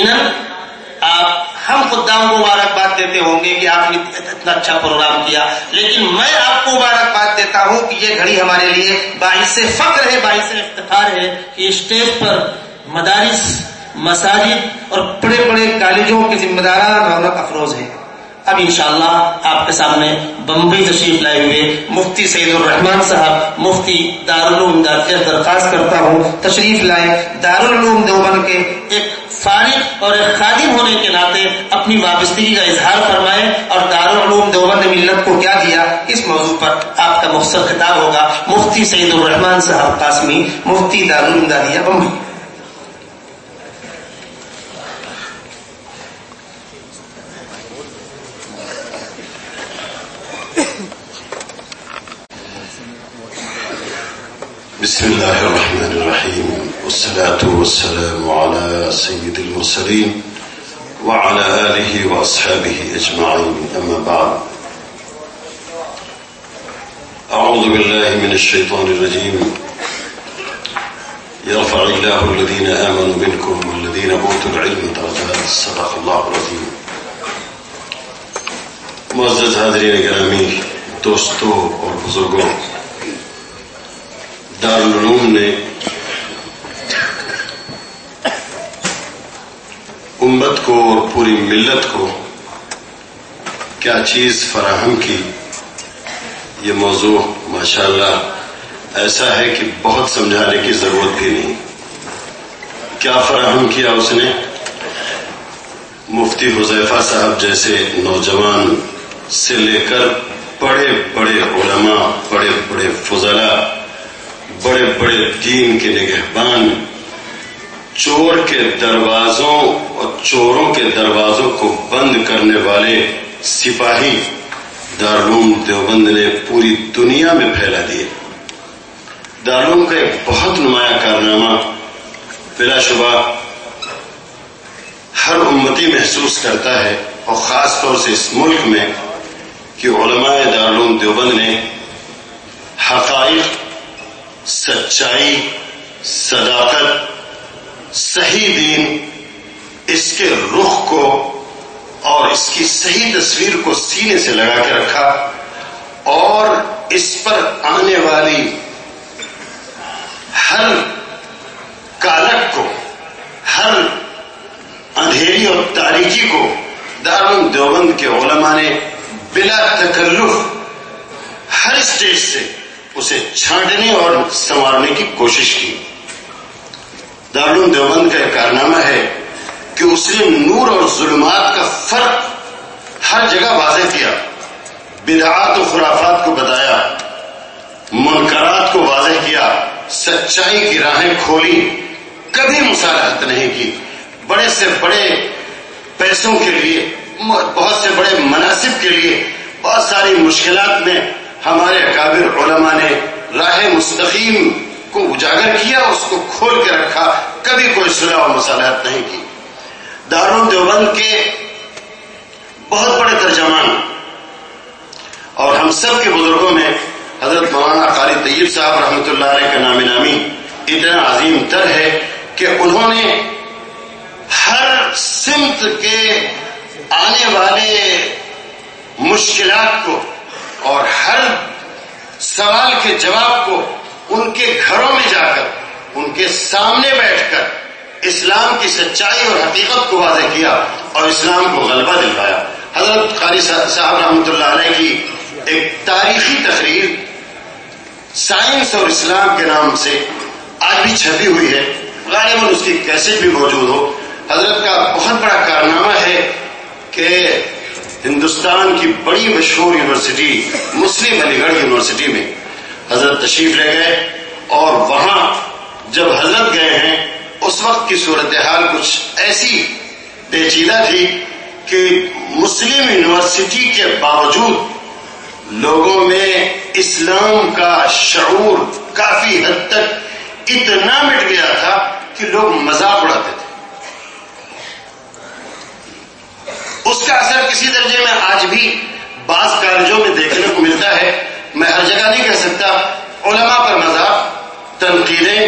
یقیناً آپ ہم خدام کو مبارکباد دیتے ہوں گے کہ آپ نے اتنا اچھا پروگرام کیا۔ لیکن میں آپ کو مبارکباد دیتا ہوں کہ یہ گھڑی ہمارے لیے باعث فخر ہے، باعث افتخار ہے کہ اسٹیج پر مدارس، مساجد اور بڑے بڑے کالجوں کے ذمہ داران رونق افروز ہیں۔ اب انشاءاللہ آپ کے سامنے بمبئی تشریف لائے ہوئے مفتی سعید الرحمان صاحب، مفتی دارالعلوم درخواست کرتا ہوں۔ تشریف لائے دارالعلوم دیوبند کے ایک فارغ اور ایک خادم ہونے کے ناطے اپنی وابستگی کا اظہار فرمائے اور دارالعلوم دیوبند ملت کو کیا دیا اس موضوع پر آپ کا مختصر خطاب ہوگا مفتی سعید الرحمان صاحب قاسمی، مفتی دارالعلوم دادیا بمبئی بسم الله الرحمن الرحيم والصلاة والسلام على سيد المرسلين وعلى آله وأصحابه أجمعين أما بعد. أعوذ بالله من الشيطان الرجيم. يرفع الله الذين آمنوا منكم والذين أوتوا العلم درجات صدق الله العظيم. معزز حاضرین گرامی دوستوں اور دارالعلوم نے امت کو اور پوری ملت کو کیا چیز فراہم کی؟ یہ موضوع ماشاءاللہ ایسا ہے کہ بہت سمجھانے کی ضرورت بھی نہیں۔ کیا فراہم کیا اس نے؟ مفتی حذیفہ صاحب جیسے نوجوان سے لے کر بڑے بڑے علماء، بڑے بڑے فضلہ بڑے بڑے دین کے نگہبان، چور کے دروازوں اور چوروں کے دروازوں کو بند کرنے والے سپاہی دارالعلوم دیوبند نے پوری دنیا میں پھیلا دیے دارالعلوم کا ایک بہت نمایاں کارنامہ بلا شبہ ہر امتی محسوس کرتا ہے اور خاص طور سے اس ملک میں کہ علماء دارالعلوم دیوبند نے حقائق سچائی، صداقت، صحیح دین، اس کے رخ کو اور اس کی صحیح تصویر کو سینے سے لگا کے رکھا اور اس پر آنے والی ہر کالک کو، ہر اندھیری اور تاریخی کو دارال دیوبند کے علماء نے بلا تکلف ہر اسٹیج سے اسے چھانٹنے اور سنوارنے کی کوشش کی۔ دارالعلوم دیوبند کا ایک کارنامہ ہے کہ اس نے نور اور ظلمات کا فرق ہر جگہ واضح کیا۔ بدعات و خرافات کو بتایا، منکرات کو واضح کیا، سچائی کی راہیں کھولی، کبھی مصالحت نہیں کی۔ بڑے سے بڑے پیسوں کے لیے، بہت سے بڑے مناسب کے لیے، بہت ساری مشکلات میں ہمارے اکابر علماء نے راہ مستقیم کو اجاگر کیا، اس کو کھول کے رکھا، کبھی کوئی صلاح و مسالحت نہیں کی۔ دارال دیوبند کے بہت بڑے ترجمان اور ہم سب کے بزرگوں میں حضرت مولانا قاری طیب صاحب رحمۃ اللہ علیہ کا نام نامی اتنا عظیم تر ہے کہ انہوں نے ہر سمت کے آنے والے مشکلات کو اور ہر سوال کے جواب کو ان کے گھروں میں جا کر، ان کے سامنے بیٹھ کر اسلام کی سچائی اور حقیقت کو واضح کیا اور اسلام کو غلبہ دلوایا۔ حضرت قاری صاحب رحمۃ اللہ علیہ کی ایک تاریخی تقریر سائنس اور اسلام کے نام سے آج بھی چھپی ہوئی ہے۔ غالباً اس کی کیسے بھی موجود ہو۔ حضرت کا بہت بڑا کارنامہ ہے کہ ہندوستان کی بڑی مشہور یونیورسٹی مسلم علی گڑھ یونیورسٹی میں حضرت تشریف لے گئے اور وہاں جب حضرت گئے ہیں، اس وقت کی صورتحال کچھ ایسی پیچیدہ تھی کہ مسلم یونیورسٹی کے باوجود لوگوں میں اسلام کا شعور کافی حد تک اتنا مٹ گیا تھا کہ لوگ مذاق اڑاتے تھے اس کا اثر کسی درجے میں آج بھی بعض کالجوں میں دیکھنے کو ملتا ہے، میں ہر جگہ نہیں کہہ سکتا، علماء پر مذاق، تنقیدیں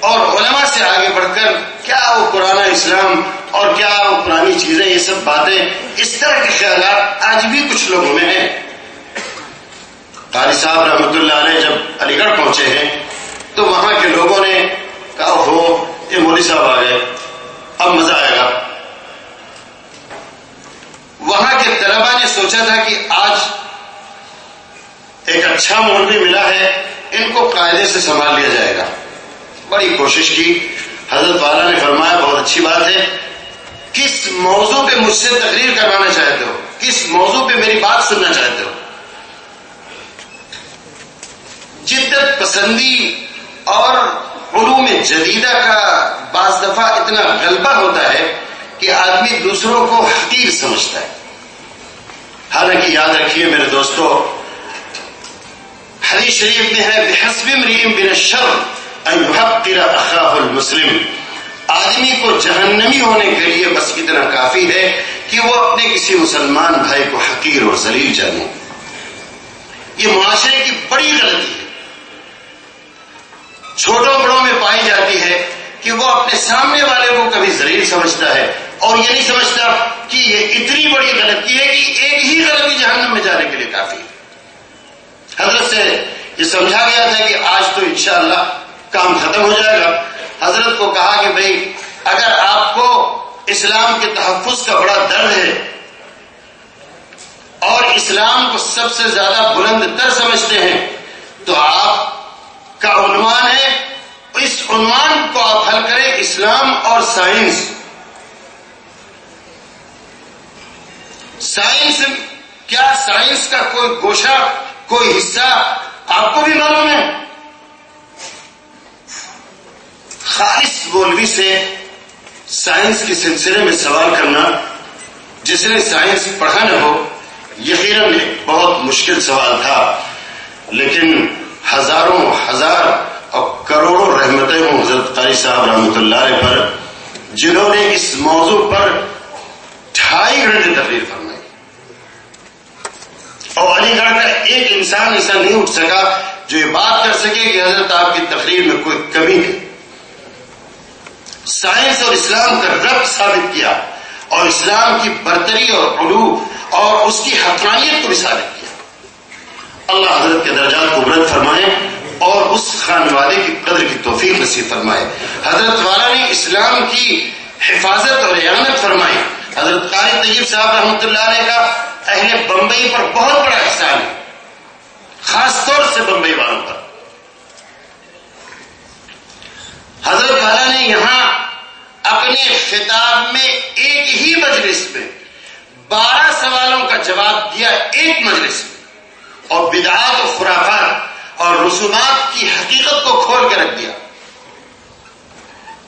اور علماء سے آگے بڑھ کر کیا وہ قرآن اسلام اور کیا وہ پرانی چیزیں، یہ سب باتیں اس طرح کے خیالات آج بھی کچھ لوگوں میں ہیں۔ قاری صاحب رحمۃ اللہ علیہ جب علی گڑھ پہنچے ہیں تو وہاں کے لوگوں نے کہا ہو یہ مودی صاحب آ گئے اب مزہ آئے گا وہاں کے طلبا نے سوچا تھا کہ آج ایک اچھا مولوی ملا ہے ان سے سنبھال لیا جائے گا۔ بڑی کوشش کی۔ حضرت والا نے فرمایا، بہت اچھی بات ہے۔ کس موضوع پہ مجھ سے تقریر کروانا چاہتے ہو؟ کس موضوع پہ میری بات سننا چاہتے ہو؟ جدت پسندی اور علوم جدیدہ کا بعض دفعہ اتنا غلبہ ہوتا ہے کہ آدمی دوسروں کو حقیر سمجھتا ہے۔ حالانکہ یاد رکھیے میرے دوستو حدیث شریف میں ہے، بحسب مریم بن الشر ان يحقر اخاه المسلم۔ آدمی کو جہنمی ہونے کے لیے بس اتنا کافی ہے کہ وہ اپنے کسی مسلمان بھائی کو حقیر اور ذلیل جانے۔ یہ معاشرے کی بڑی غلطی ہے۔ چھوٹوں بڑوں میں پائی جاتی ہے کہ وہ اپنے سامنے والے کو کبھی ذلیل سمجھتا ہے اور یہ نہیں سمجھتا کہ یہ اتنی بڑی غلطی ہے کہ ایک ہی غلطی جہنم میں جانے کے لیے کافی ہے۔ حضرت سے یہ سمجھا گیا تھا کہ آج تو انشاءاللہ کام ختم ہو جائے گا۔ حضرت کو کہا کہ بھائی، اگر آپ کو اسلام کے تحفظ کا بڑا درد ہے اور اسلام کو سب سے زیادہ بلند تر سمجھتے ہیں، تو آپ کا عنوان ہے، اس عنوان کو آپ حل کریں اسلام اور سائنس۔ سائنس کیا سائنس کا کوئی گوشہ کوئی حصہ آپ کو بھی معلوم ہے؟ خالص بولوی سے سائنس کے سلسلے میں سوال کرنا، جس نے سائنس پڑھا نہ ہو، یقیناً بہت مشکل سوال تھا۔ لیکن ہزاروں ہزار اور کروڑوں رحمتیں ہوں حضرت قاری صاحب رحمۃ اللہ علیہ پر، جنہوں نے اس موضوع پر ڈھائی گھنٹے تقریر فرمائی اور علی گڑھ کا ایک انسان ایسا نہیں اٹھ سکا جو یہ بات کر سکے کہ حضرت آپ کی تقریر میں کوئی کمی نہیں۔ سائنس اور اسلام کا رب ثابت کیا اور اسلام کی برتری اور علو اور اس کی حقانیت کو بھی ثابت کیا۔ اللہ حضرت کے درجات کو برد فرمائے اور اس خانوادے کی قدر کی توفیق نصیب فرمائے۔ حضرت والا نے اسلام کی حفاظت اور ریانت فرمائی حضرت قاری طیب صاحب رحمۃ اللہ علیہ کا اہل بمبئی پر بہت بڑا احسان ہے خاص طور سے بمبئی والوں پر حضرت والا نے یہاں اپنے خطاب میں ایک ہی مجلس میں بارہ سوالوں کا جواب دیا ایک مجلس میں اور بدعات و خرافات اور رسومات کی حقیقت کو کھول کے رکھ دیا۔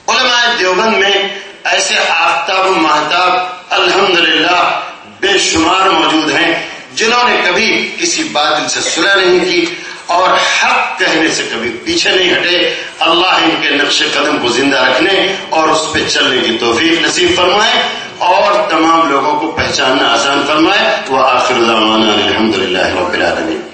علماء دیوبند میں ایسے آفتاب و محتاب الحمدللہ بے شمار موجود ہیں جنہوں نے کبھی کسی بادل سے سنا نہیں کی اور حق کہنے سے کبھی پیچھے نہیں ہٹے۔ اللہ ان کے نقش قدم کو زندہ رکھنے اور اس پہ چلنے کی توفیق نصیب فرمائے۔ اور تمام لوگوں کو پہچاننا آسان فرمائے۔ وہ آخر الحمد للہ رب العالمین۔